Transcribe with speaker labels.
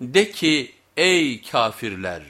Speaker 1: De ki ey kafirler!